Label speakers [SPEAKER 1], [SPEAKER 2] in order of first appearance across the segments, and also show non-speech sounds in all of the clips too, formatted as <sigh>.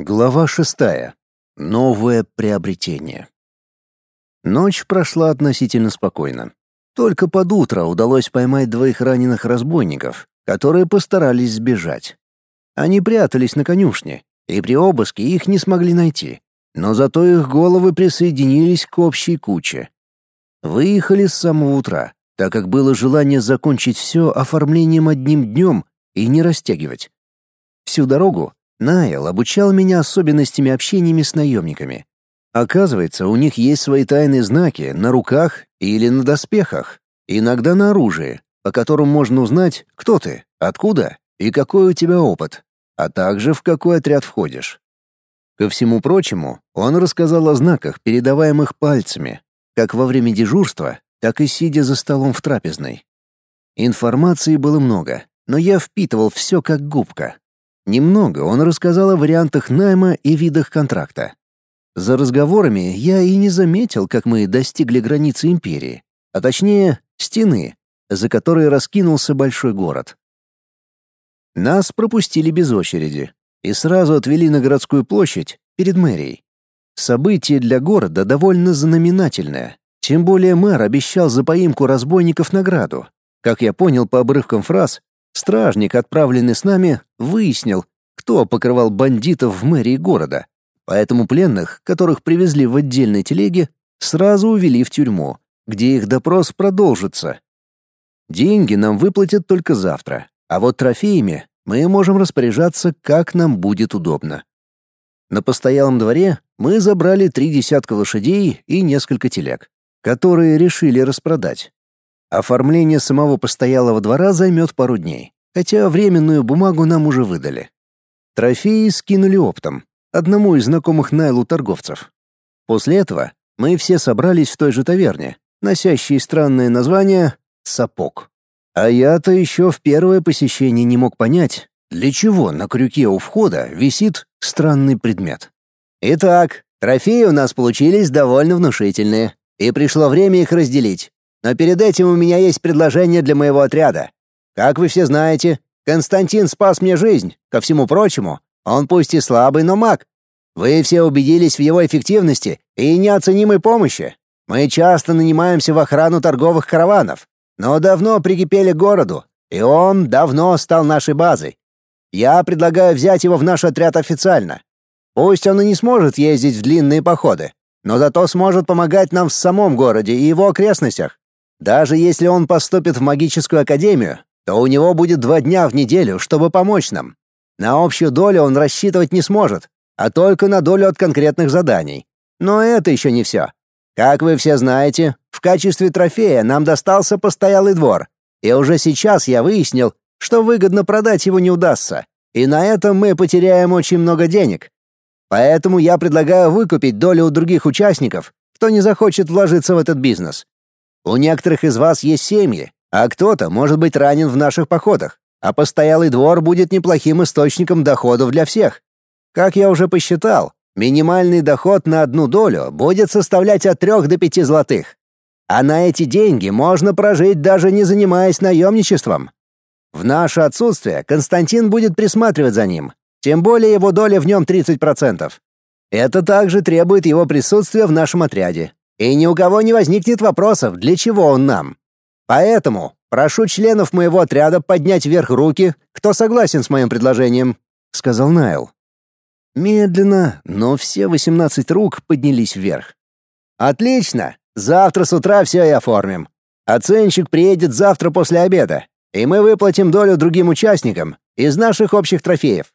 [SPEAKER 1] Глава шестая. Новое приобретение. Ночь прошла относительно спокойно. Только под утро удалось поймать двоих раненых разбойников, которые постарались сбежать. Они прятались на конюшне, и при обыске их не смогли найти, но зато их головы присоединились к общей куче. Выехали с самого утра, так как было желание закончить все оформлением одним днем и не растягивать. Всю дорогу Найл обучал меня особенностями общения с наемниками. Оказывается, у них есть свои тайные знаки на руках или на доспехах, иногда на оружии, по которым можно узнать, кто ты, откуда и какой у тебя опыт, а также в какой отряд входишь. Ко всему прочему, он рассказал о знаках, передаваемых пальцами, как во время дежурства, так и сидя за столом в трапезной. Информации было много, но я впитывал все как губка. Немного он рассказал о вариантах найма и видах контракта. За разговорами я и не заметил, как мы достигли границы империи, а точнее, стены, за которой раскинулся большой город. Нас пропустили без очереди и сразу отвели на городскую площадь перед мэрией. Событие для города довольно знаменательное, тем более мэр обещал за поимку разбойников награду. Как я понял по обрывкам фраз, Стражник, отправленный с нами, выяснил, кто покрывал бандитов в мэрии города. Поэтому пленных, которых привезли в отдельной телеге, сразу увели в тюрьму, где их допрос продолжится. Деньги нам выплатят только завтра, а вот трофеями мы можем распоряжаться, как нам будет удобно. На постоялом дворе мы забрали три десятка лошадей и несколько телег, которые решили распродать. Оформление самого постоялого двора займет пару дней, хотя временную бумагу нам уже выдали. Трофеи скинули оптом, одному из знакомых Найлу торговцев. После этого мы все собрались в той же таверне, носящей странное название «Сапог». А я-то еще в первое посещение не мог понять, для чего на крюке у входа висит странный предмет.
[SPEAKER 2] Итак, трофеи у нас получились довольно внушительные, и пришло время их разделить. Но перед этим у меня есть предложение для моего отряда. Как вы все знаете, Константин спас мне жизнь. Ко всему прочему, он пусть и слабый, но маг. Вы все убедились в его эффективности и неоценимой помощи. Мы часто нанимаемся в охрану торговых караванов, но давно прикипели к городу, и он давно стал нашей базой. Я предлагаю взять его в наш отряд официально. Пусть он и не сможет ездить в длинные походы, но зато сможет помогать нам в самом городе и его окрестностях. Даже если он поступит в магическую академию, то у него будет два дня в неделю, чтобы помочь нам. На общую долю он рассчитывать не сможет, а только на долю от конкретных заданий. Но это еще не все. Как вы все знаете, в качестве трофея нам достался постоялый двор, и уже сейчас я выяснил, что выгодно продать его не удастся, и на этом мы потеряем очень много денег. Поэтому я предлагаю выкупить долю у других участников, кто не захочет вложиться в этот бизнес. У некоторых из вас есть семьи, а кто-то может быть ранен в наших походах, а постоялый двор будет неплохим источником доходов для всех. Как я уже посчитал, минимальный доход на одну долю будет составлять от трех до пяти золотых. А на эти деньги можно прожить даже не занимаясь наемничеством. В наше отсутствие Константин будет присматривать за ним, тем более его доля в нем 30%. Это также требует его присутствия в нашем отряде, и ни у кого не возникнет вопросов, для чего он нам. Поэтому прошу членов моего отряда поднять вверх руки, кто согласен с моим предложением», — сказал Найл. Медленно, но все 18 рук поднялись вверх. «Отлично! Завтра с утра все и оформим. Оценщик приедет завтра после обеда, и мы выплатим долю другим участникам из наших общих трофеев.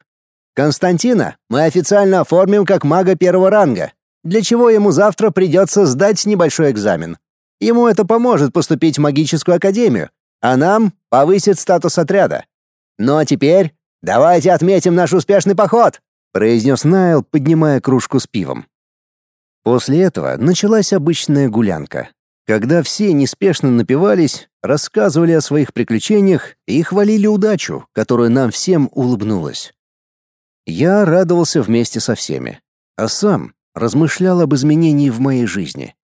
[SPEAKER 2] Константина мы официально оформим как мага первого ранга, для чего ему завтра придется сдать небольшой экзамен. Ему это поможет поступить в магическую академию, а нам повысит статус отряда. Ну а теперь давайте отметим наш успешный поход, произнес Найл, поднимая кружку с пивом. После этого началась обычная гулянка, когда все неспешно напивались, рассказывали о своих приключениях и хвалили удачу, которая нам всем улыбнулась. Я радовался вместе со всеми, а сам размышлял об изменении в моей жизни.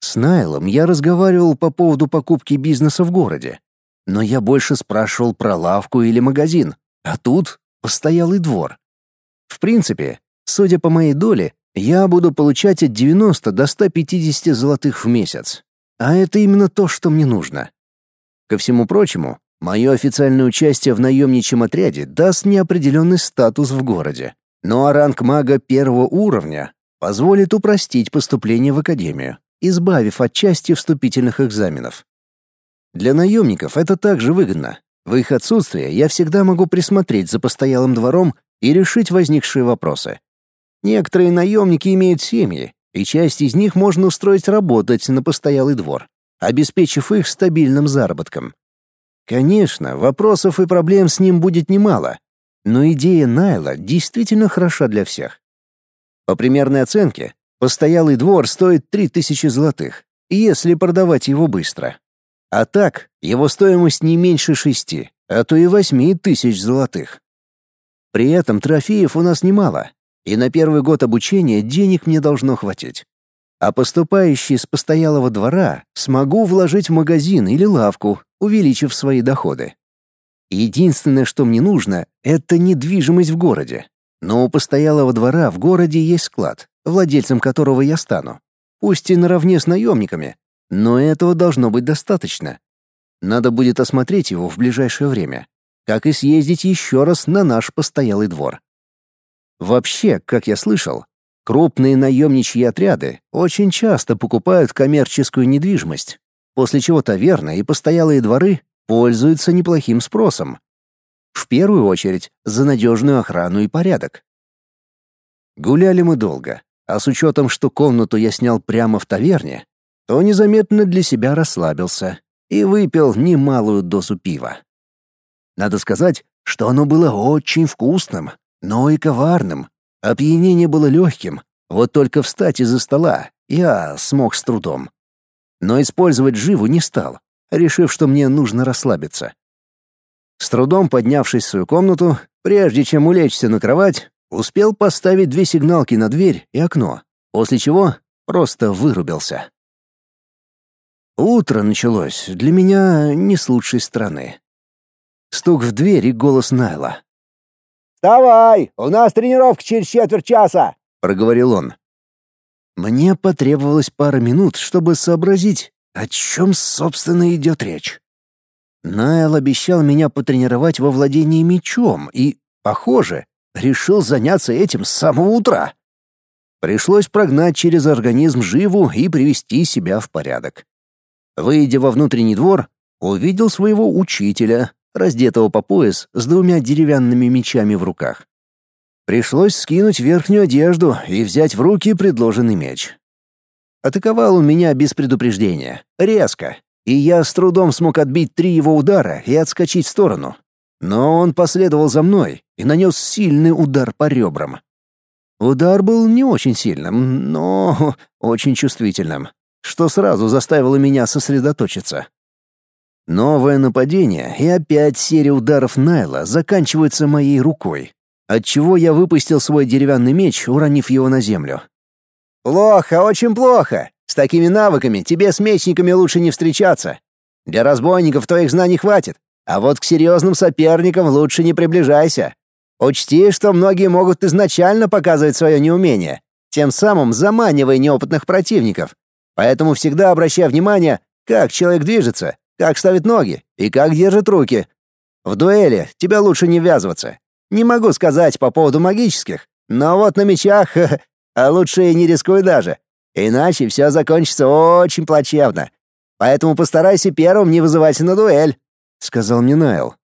[SPEAKER 2] С Найлом я разговаривал по поводу покупки бизнеса в городе, но я больше спрашивал про лавку или магазин, а тут постоялый двор. В принципе,
[SPEAKER 1] Судя по моей доле, я буду получать от 90 до 150 золотых в месяц. А это именно то, что мне нужно. Ко всему прочему, мое официальное участие в наемничьем отряде даст неопределенный статус в городе. Ну а ранг мага первого уровня позволит упростить поступление в академию, избавив от части вступительных экзаменов. Для наемников это также выгодно. В их отсутствие я всегда могу присмотреть за постоялым двором и решить возникшие вопросы. Некоторые наемники имеют семьи, и часть из них можно устроить работать на постоялый двор, обеспечив их стабильным заработком. Конечно, вопросов и проблем с ним будет немало, но идея Найла действительно хороша для всех. По примерной оценке, постоялый двор стоит 3000 золотых, если продавать его быстро. А так, его стоимость не меньше шести, а то и восьми тысяч золотых. При этом трофеев у нас немало, и на первый год обучения денег мне должно хватить. А поступающий с постоялого двора смогу вложить в магазин или лавку, увеличив свои доходы. Единственное, что мне нужно, это недвижимость в городе. Но у постоялого двора в городе есть склад, владельцем которого я стану. Пусть и наравне с наемниками, но этого должно быть достаточно. Надо будет осмотреть его в ближайшее время, как и съездить еще раз на наш постоялый двор. Вообще, как я слышал, крупные наемничьи отряды очень часто покупают коммерческую недвижимость, после чего таверны и постоялые дворы пользуются неплохим спросом. В первую очередь за надежную охрану и порядок. Гуляли мы долго, а с учетом, что комнату я снял прямо в таверне, то незаметно для себя расслабился и выпил немалую дозу пива. Надо сказать, что оно было очень вкусным, но и коварным. Опьянение было легким, вот только встать из-за стола я смог с трудом. Но использовать живу не стал, решив, что мне нужно расслабиться. С трудом поднявшись в свою комнату, прежде чем улечься на кровать, успел поставить две сигналки на дверь и окно, после чего просто вырубился. Утро началось для меня не с лучшей стороны. Стук в дверь и голос Найла.
[SPEAKER 2] «Вставай! У нас тренировка через четверть часа!» — проговорил он.
[SPEAKER 1] Мне потребовалось пара минут, чтобы сообразить, о чем, собственно, идет речь. Найл обещал меня потренировать во владении мечом и, похоже, решил заняться этим с самого утра. Пришлось прогнать через организм живу и привести себя в порядок. Выйдя во внутренний двор, увидел своего учителя, раздетого по пояс с двумя деревянными мечами в руках. Пришлось скинуть верхнюю одежду и взять в руки предложенный меч. Атаковал он меня без предупреждения, резко, и я с трудом смог отбить три его удара и отскочить в сторону. Но он последовал за мной и нанес сильный удар по ребрам. Удар был не очень сильным, но очень чувствительным что сразу заставило меня сосредоточиться. Новое нападение и опять серия ударов Найла заканчивается моей рукой, отчего я выпустил свой деревянный меч, уронив его на землю.
[SPEAKER 2] «Плохо, очень плохо. С такими навыками тебе с мечниками лучше не встречаться. Для разбойников твоих знаний хватит, а вот к серьезным соперникам лучше не приближайся. Учти, что многие могут изначально показывать свое неумение, тем самым заманивая неопытных противников, Поэтому всегда обращай внимание, как человек движется, как ставит ноги и как держит руки. В дуэли тебя лучше не ввязываться. Не могу сказать по поводу магических, но вот на мечах, <laughs> а лучше и не рискуй даже. Иначе все закончится очень плачевно. Поэтому постарайся первым не вызывать на дуэль», — сказал мне Найл.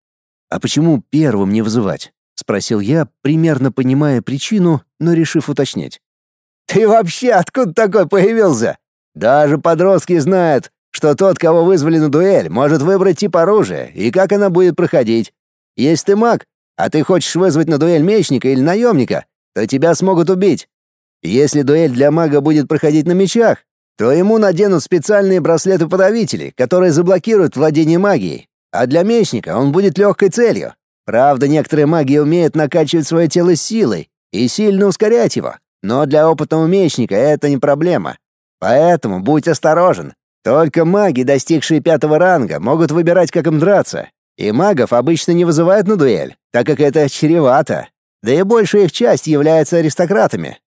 [SPEAKER 1] «А почему первым не вызывать?» — спросил я, примерно понимая причину, но решив уточнить.
[SPEAKER 2] «Ты вообще откуда такой появился?» Даже подростки знают, что тот, кого вызвали на дуэль, может выбрать тип оружия и как она будет проходить. Если ты маг, а ты хочешь вызвать на дуэль мечника или наемника, то тебя смогут убить. Если дуэль для мага будет проходить на мечах, то ему наденут специальные браслеты-подавители, которые заблокируют владение магией, а для мечника он будет легкой целью. Правда, некоторые маги умеют накачивать свое тело силой и сильно ускорять его, но для опытного мечника это не проблема. Поэтому будь осторожен. Только маги, достигшие пятого ранга, могут выбирать, как им драться. И магов обычно не вызывают на дуэль, так как это чревато. да и большая их часть является аристократами.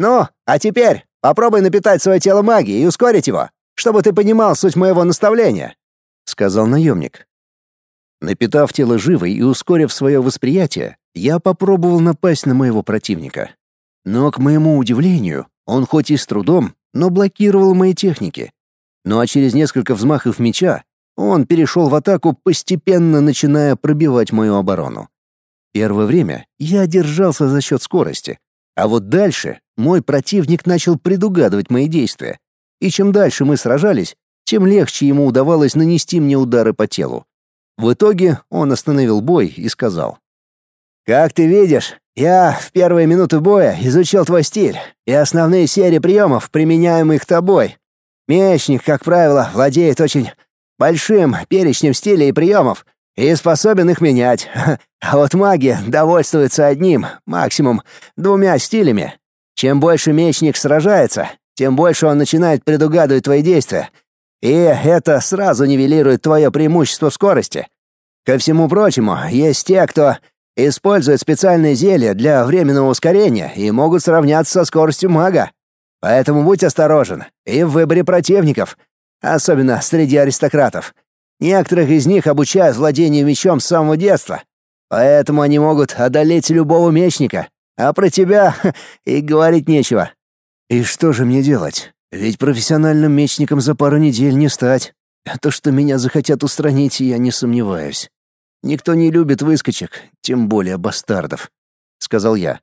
[SPEAKER 2] Ну, а теперь попробуй напитать свое тело магией и ускорить его, чтобы ты понимал суть моего наставления», — сказал наемник.
[SPEAKER 1] Напитав тело живой и ускорив свое восприятие, я попробовал напасть на моего противника. Но, к моему удивлению, он хоть и с трудом, но блокировал мои техники. Ну а через несколько взмахов меча он перешел в атаку, постепенно начиная пробивать мою оборону. Первое время я держался за счет скорости, а вот дальше мой противник начал предугадывать мои действия. И чем дальше мы сражались, тем легче ему удавалось нанести мне удары по телу. В итоге он остановил бой и сказал.
[SPEAKER 2] «Как ты видишь, я в первые минуты боя изучил твой стиль и основные серии приемов, применяемых тобой. Мечник, как правило, владеет очень большим перечнем стилей и приемов и способен их менять. <laughs> А вот маги довольствуются одним, максимум двумя стилями. Чем больше мечник сражается, тем больше он начинает предугадывать твои действия. И это сразу нивелирует твое преимущество в скорости. Ко всему прочему, есть те, кто используют специальные зелья для временного ускорения и могут сравняться со скоростью мага. Поэтому будь осторожен и в выборе противников, особенно среди аристократов. Некоторых из них обучают владению мечом с самого детства, поэтому они могут одолеть любого мечника, а про тебя <laughs> и говорить нечего.
[SPEAKER 1] И что же мне делать? Ведь профессиональным мечником за пару недель не стать. А то, что меня захотят устранить, я не сомневаюсь. Никто не любит выскочек, тем более бастардов, сказал я.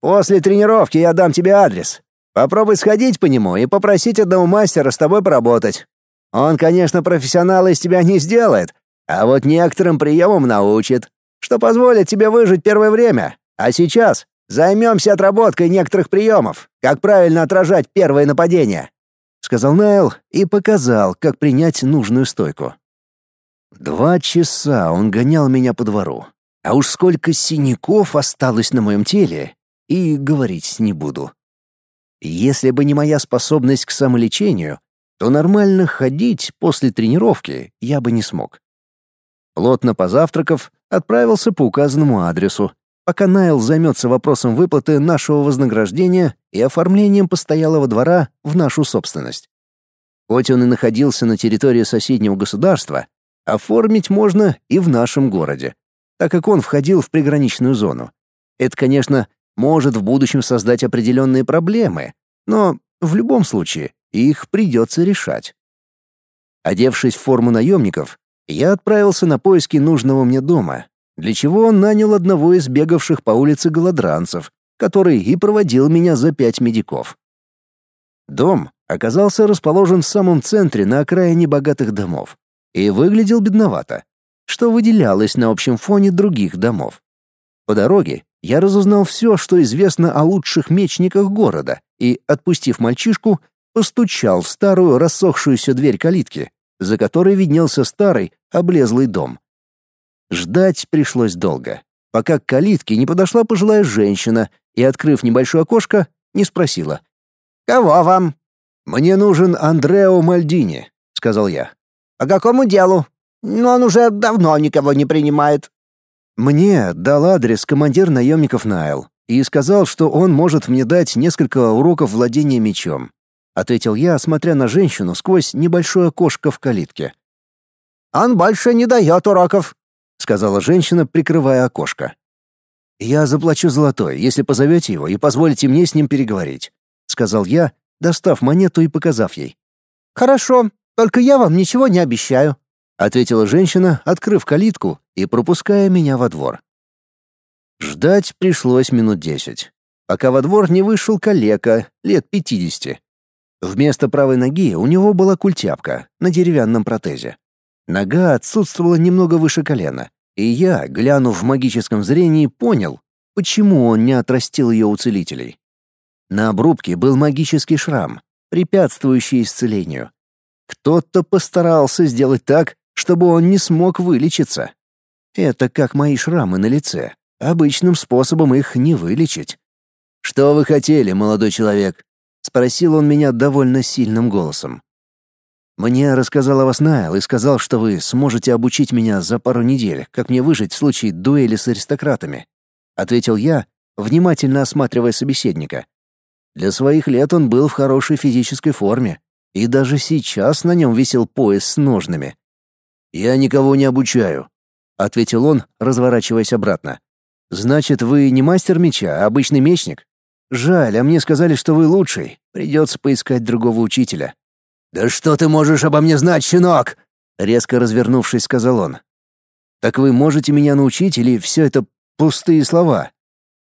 [SPEAKER 2] После тренировки я дам тебе адрес. Попробуй сходить по нему и попросить одного мастера с тобой поработать. Он, конечно, профессионала из тебя не сделает, а вот некоторым приемам научит, что позволит тебе выжить первое время. А сейчас займемся отработкой некоторых приемов, как правильно отражать первое нападение», — сказал Найл и показал, как принять нужную стойку.
[SPEAKER 1] Два часа он гонял меня по двору, а уж сколько синяков осталось на моем теле, и говорить не буду. Если бы не моя способность к самолечению, то нормально ходить после тренировки я бы не смог. Плотно позавтракав, отправился по указанному адресу, пока Найл займется вопросом выплаты нашего вознаграждения и оформлением постоялого двора в нашу собственность. Хоть он и находился на территории соседнего государства, оформить можно и в нашем городе, так как он входил в приграничную зону. Это, конечно, может в будущем создать определенные проблемы, но в любом случае их придется решать. Одевшись в форму наемников, я отправился на поиски нужного мне дома, для чего он нанял одного из бегавших по улице голодранцев, который и проводил меня за пять медиков. Дом оказался расположен в самом центре на окраине богатых домов и выглядел бедновато, что выделялось на общем фоне других домов. По дороге я разузнал все, что известно о лучших мечниках города, и, отпустив мальчишку, постучал в старую рассохшуюся дверь калитки, за которой виднелся старый, облезлый дом. Ждать пришлось долго, пока к калитке не подошла пожилая женщина и, открыв небольшое окошко, не спросила.
[SPEAKER 2] «Кого вам?»
[SPEAKER 1] «Мне нужен Андрео Мальдини», — сказал я.
[SPEAKER 2] «По какому делу? Но он уже давно никого не принимает».
[SPEAKER 1] Мне дал адрес командир наемников Найл и сказал, что он может мне дать несколько уроков владения мечом. — ответил я, смотря на женщину сквозь небольшое окошко в калитке.
[SPEAKER 2] «Он больше не дает уроков», — сказала женщина, прикрывая окошко.
[SPEAKER 1] «Я заплачу золотой, если позовете его и позволите мне с ним переговорить», — сказал я, достав монету и показав ей.
[SPEAKER 2] «Хорошо, только я вам ничего не обещаю», —
[SPEAKER 1] ответила женщина, открыв калитку и пропуская меня во двор. Ждать пришлось минут десять, пока во двор не вышел калека лет пятидесяти. Вместо правой ноги у него была культяпка на деревянном протезе. Нога отсутствовала немного выше колена, и я, глянув в магическом зрении, понял, почему он не отрастил ее у целителей. На обрубке был магический шрам, препятствующий исцелению. Кто-то постарался сделать так, чтобы он не смог вылечиться. Это как мои шрамы на лице. Обычным способом их не вылечить. «Что вы хотели, молодой человек?» спросил он меня довольно сильным голосом. Мне рассказал о вас Найл и сказал, что вы сможете обучить меня за пару недель, как мне выжить в случае дуэли с аристократами. ответил я, внимательно осматривая собеседника. Для своих лет он был в хорошей физической форме, и даже сейчас на нем висел пояс с ножными. «Я никого не обучаю», — ответил он, разворачиваясь обратно. «Значит, вы не мастер меча, а обычный мечник? Жаль, а мне сказали, что вы лучший. Придется поискать другого учителя».
[SPEAKER 2] «Да что ты можешь обо мне знать, щенок?»
[SPEAKER 1] Резко развернувшись, сказал он. «Так вы можете меня научить или все это пустые слова?»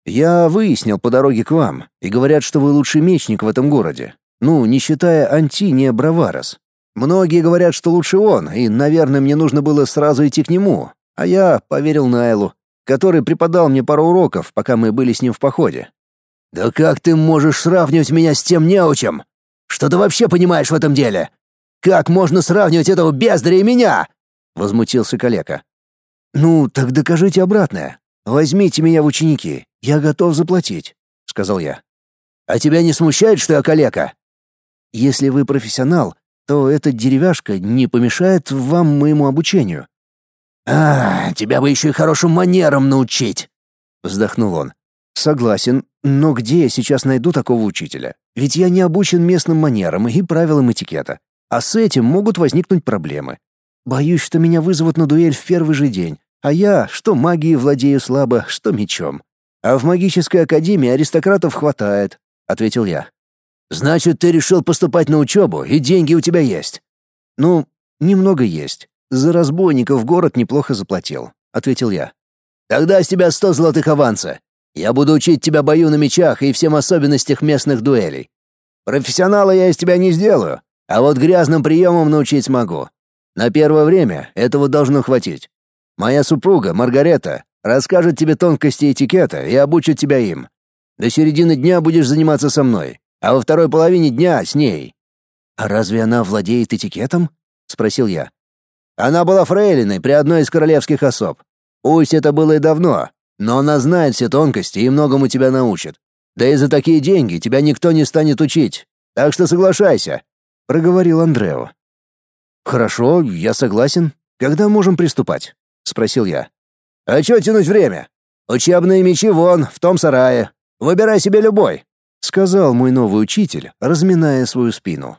[SPEAKER 1] «Я выяснил по дороге к вам, и говорят, что вы лучший мечник в этом городе. Ну, не считая Антиния Браварос. Многие говорят, что лучше он, и, наверное, мне нужно было сразу идти к нему. А я поверил Найлу, который преподал мне пару уроков, пока мы были с ним в походе.
[SPEAKER 2] «Да как ты можешь сравнивать меня с тем неучем? Что ты вообще понимаешь в этом деле? Как можно сравнивать этого бездаря и меня?» — возмутился калека.
[SPEAKER 1] «Ну, так докажите обратное. Возьмите меня в ученики, я готов заплатить», — сказал я.
[SPEAKER 2] «А тебя не смущает, что я калека?»
[SPEAKER 1] «Если вы профессионал, то эта деревяшка не помешает вам моему обучению».
[SPEAKER 2] «А, тебя бы еще и хорошим манерам научить!» — вздохнул он.
[SPEAKER 1] «Согласен, но где я сейчас найду такого учителя? Ведь я не обучен местным манерам и правилам этикета. А с этим могут возникнуть проблемы. Боюсь, что меня вызовут на дуэль в первый же день, а я что магией владею слабо, что мечом. А в магической академии аристократов хватает», — ответил я.
[SPEAKER 2] Значит, ты решил поступать на учебу, и деньги у тебя есть?
[SPEAKER 1] Ну, немного есть. За разбойников город неплохо заплатил, ответил я.
[SPEAKER 2] Тогда с тебя сто золотых аванса. Я буду учить тебя бою на мечах и всем особенностям местных дуэлей. Профессионала я из тебя не сделаю, а вот грязным приемам научить смогу. На первое время этого должно хватить. Моя супруга, Маргарета, расскажет тебе тонкости этикета и обучит тебя им. До середины дня будешь заниматься со мной а во второй половине дня с ней.
[SPEAKER 1] А разве она владеет этикетом? спросил я.
[SPEAKER 2] Она была фрейлиной при одной из королевских особ. Пусть это было и давно, но она знает все тонкости и многому тебя научит. Да и за такие деньги тебя никто не станет учить. Так что соглашайся, проговорил Андрео.
[SPEAKER 1] Хорошо, я согласен. Когда можем приступать? спросил я.
[SPEAKER 2] А что тянуть время? Учебные мечи вон, в том сарае. Выбирай себе любой.
[SPEAKER 1] — сказал мой новый учитель, разминая свою спину.